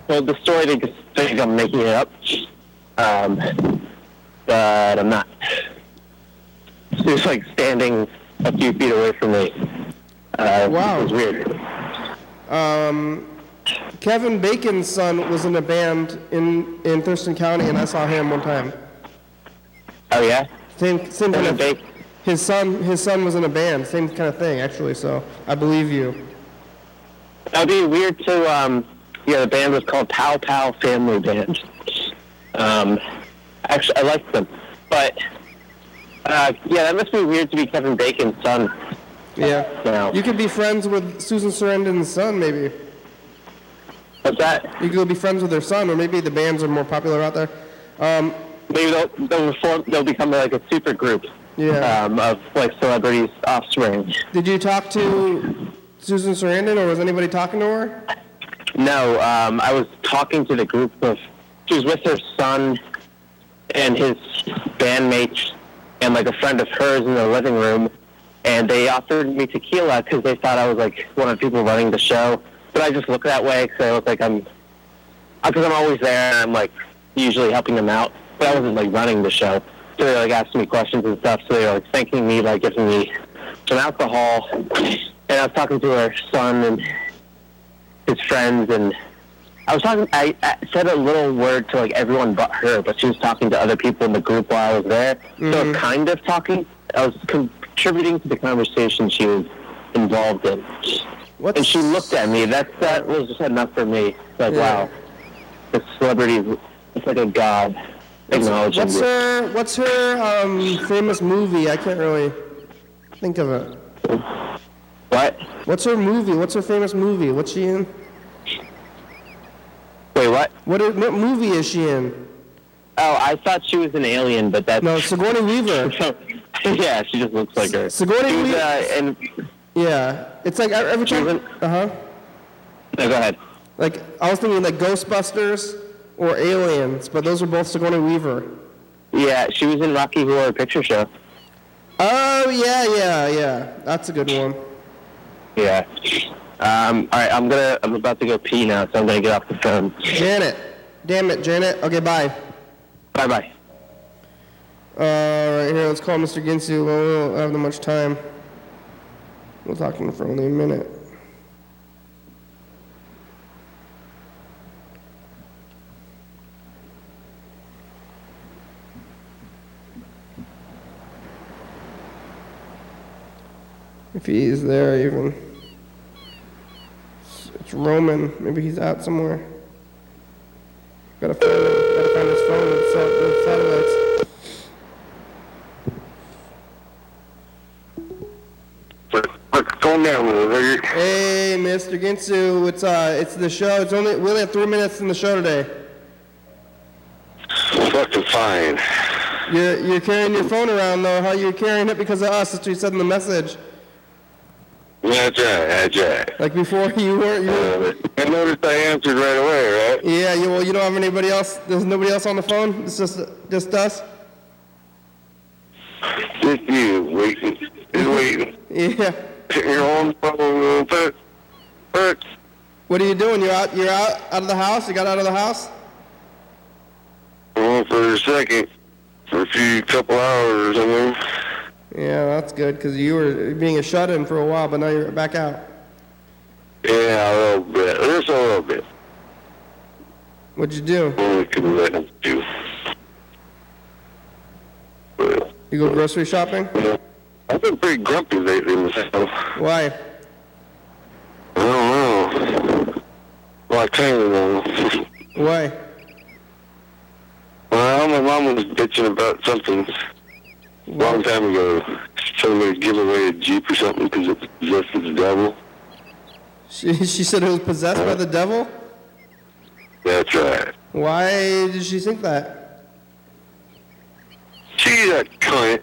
told the story, they just think I'm making it up. Um, but I'm not. He was like standing a few feet away from me. Uh, Wow. It was weird. Um, Kevin Bacon's son was in a band in in Thurston County, and I saw him one time. Oh yeah. Same same kind of. Bacon. His son his son was in a band. Same kind of thing, actually. So I believe you. That'd be weird to. Um, yeah, the band was called Pow Pow Family Band. Um, actually, I liked them, but uh, yeah, that must be weird to be Kevin Bacon's son. Yeah. Now, You could be friends with Susan Sarandon's son, maybe. What's that? You could go be friends with their son, or maybe the bands are more popular out there. Um, Maybe they'll they'll, form, they'll become like a super group yeah. um, of like celebrities' offspring. Did you talk to Susan Sarandon, or was anybody talking to her? No, um, I was talking to the group of. She was with her son and his bandmates and like a friend of hers in the living room, and they offered me tequila because they thought I was like one of the people running the show. But I just look that way because I look like I'm because I'm always there and I'm like usually helping them out. But I wasn't like running the show. So they like asking me questions and stuff. So they were like thanking me, like giving me some alcohol. And I was talking to her son and his friends and I was talking. I, I said a little word to like everyone but her, but she was talking to other people in the group while I was there. So I was kind of talking. I was contributing to the conversation she was involved in. What's, And she looked at me. That that was just enough for me. Like Yeah. wow, the celebrity, it's like a god acknowledging What's me. her What's her um, famous movie? I can't really think of it. What? What's her movie? What's her famous movie? What's she in? Wait, what? What i- What movie is she in? Oh, I thought she was an alien, but that's No, Sigourney Weaver. yeah, she just looks like her. Sigourney Weaver. uh, and Yeah, it's like every time. Uh huh. no, go ahead. Like I was thinking like Ghostbusters or Aliens, but those are both Sigourney Weaver. Yeah, she was in Rocky Horror Picture Show. Oh yeah, yeah, yeah. That's a good one. Yeah. Um, all right, I'm gonna. I'm about to go pee now, so I'm gonna get off the phone. Janet. Damn it, Janet. Okay, bye. Bye bye. Uh, right here, let's call Mr. Ginsu. We don't have that much time. We're talking for only a minute. If he's there, even. It's Roman. Maybe he's out somewhere. Gotta find him. Gotta find his phone and the satellites. But, but calm down. Hey, Mr. Ginsu, it's uh, it's the show. It's only we only have three minutes in the show today. Fucking fine. You're you're carrying your phone around though. How you carrying it because of us? That's what you said in the message. That's right, that's right. Like before, you weren't. You were, Uh, I noticed I answered right away, right? yeah. You well, you don't have anybody else. There's nobody else on the phone. It's just just us. Just you, waiting. Just waiting. Yeah. You're on phone, uh, but, but, What are you doing? You're out. You're out out of the house. You got out of the house. well, for a second, for a few couple hours I something. Yeah, that's good because you were being a shut-in for a while, but now you're back out. Yeah, a little bit. Just a little bit. What'd you do? Only let him do. You go grocery shopping? know, I've been pretty grumpy lately myself. Why? I don't know. Well, I kind of know. Why? well, my mom was bitching about something a long time ago. She told me to give away a Jeep or something because it possessed the devil. She she said it was possessed by the devil. That's right. Why did she think that? She's a uh, cunt.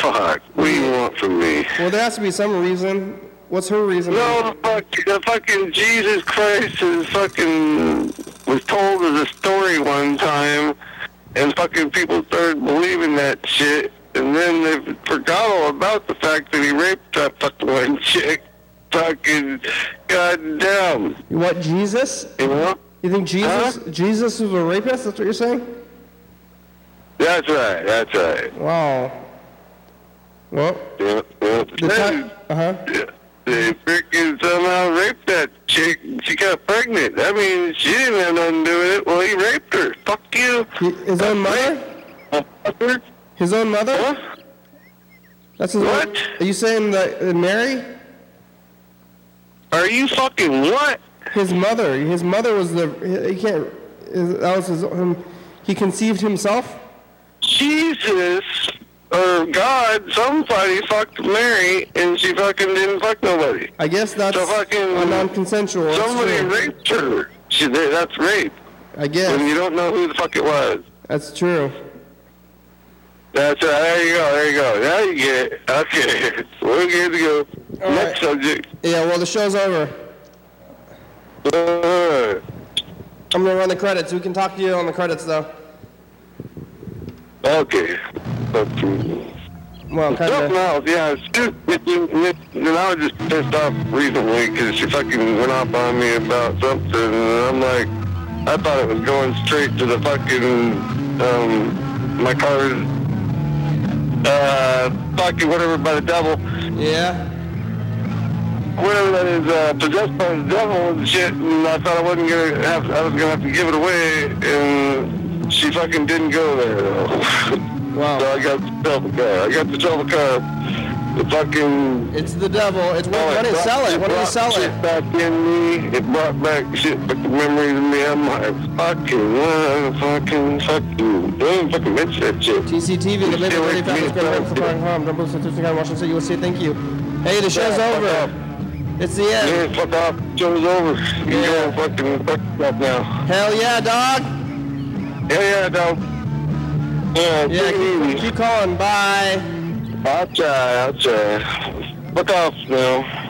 Fuck. What do you want from me? Well, there has to be some reason. What's her reason? No, fuck, the fucking Jesus Christ is fucking was told as a story one time, and fucking people started believing that shit, and then they forgot all about the fact that he raped that fucking one chick. Fucking goddamn, What Jesus? you know? You think Jesus Jesus was a rapist? That's what you're saying? That's right. That's right. Wow. Well, Yeah, yeah. the time. Uh huh. They freaking somehow raped that chick. She got pregnant. I mean, she didn't have nothing to do with it. Well, he raped her. Fuck you. His own mother? His own mother? Huh? That's his What? Own, are you saying that uh, Mary? Are you fucking what? His mother. His mother was the. He can't. That was his. Um, he conceived himself. Jesus or God, somebody fucked Mary and she fucking didn't fuck nobody. I guess that's So fucking- a non-consensual. Somebody raped her. She, that's rape. I guess. And you don't know who the fuck it was. that's true. That's right. There you go. There you go. Now you get it. Okay. We're good to go. All Next right. subject. Yeah. Well, the show's over. Uh, I'm gonna run the credits. We can talk to you on the credits though. okay. Okay. Well, kind Something of. else, yeah. it's just- it- it- And I was just pissed off recently because she fucking went off on me about something, and I'm like, I thought it was going straight to the fucking, um, my car's, uh, fucking whatever by the devil, Yeah. whatever that is, uh, possessed by the devil and shit, and I thought I wasn't gonna have, I was gonna have to give it away, and she fucking didn't go there though. Wow. So I got to the car. I got to the car. The fucking It's the devil. It's Oh, you brought- sell it? Why don't sell shit it? back in me. It brought back shit, fucking memories of me. I'm like, fucking, uh, fucking, fuck you. Don't fucking mention that shit. TCTV, the Labor away Ready from me. Fat Square Home Don't post certificate on Washington State, USA. Thank you. Hey, the show's Yeah, over. It's the end. Yeah, fuck off. Show's over. You Yeah. go fucking fuck yourself now. Hell yeah, dog. Yeah, yeah, dog. Yeah, Yeah, keep, keep calling. Bye. I'll try, I'll try. Fuck off now.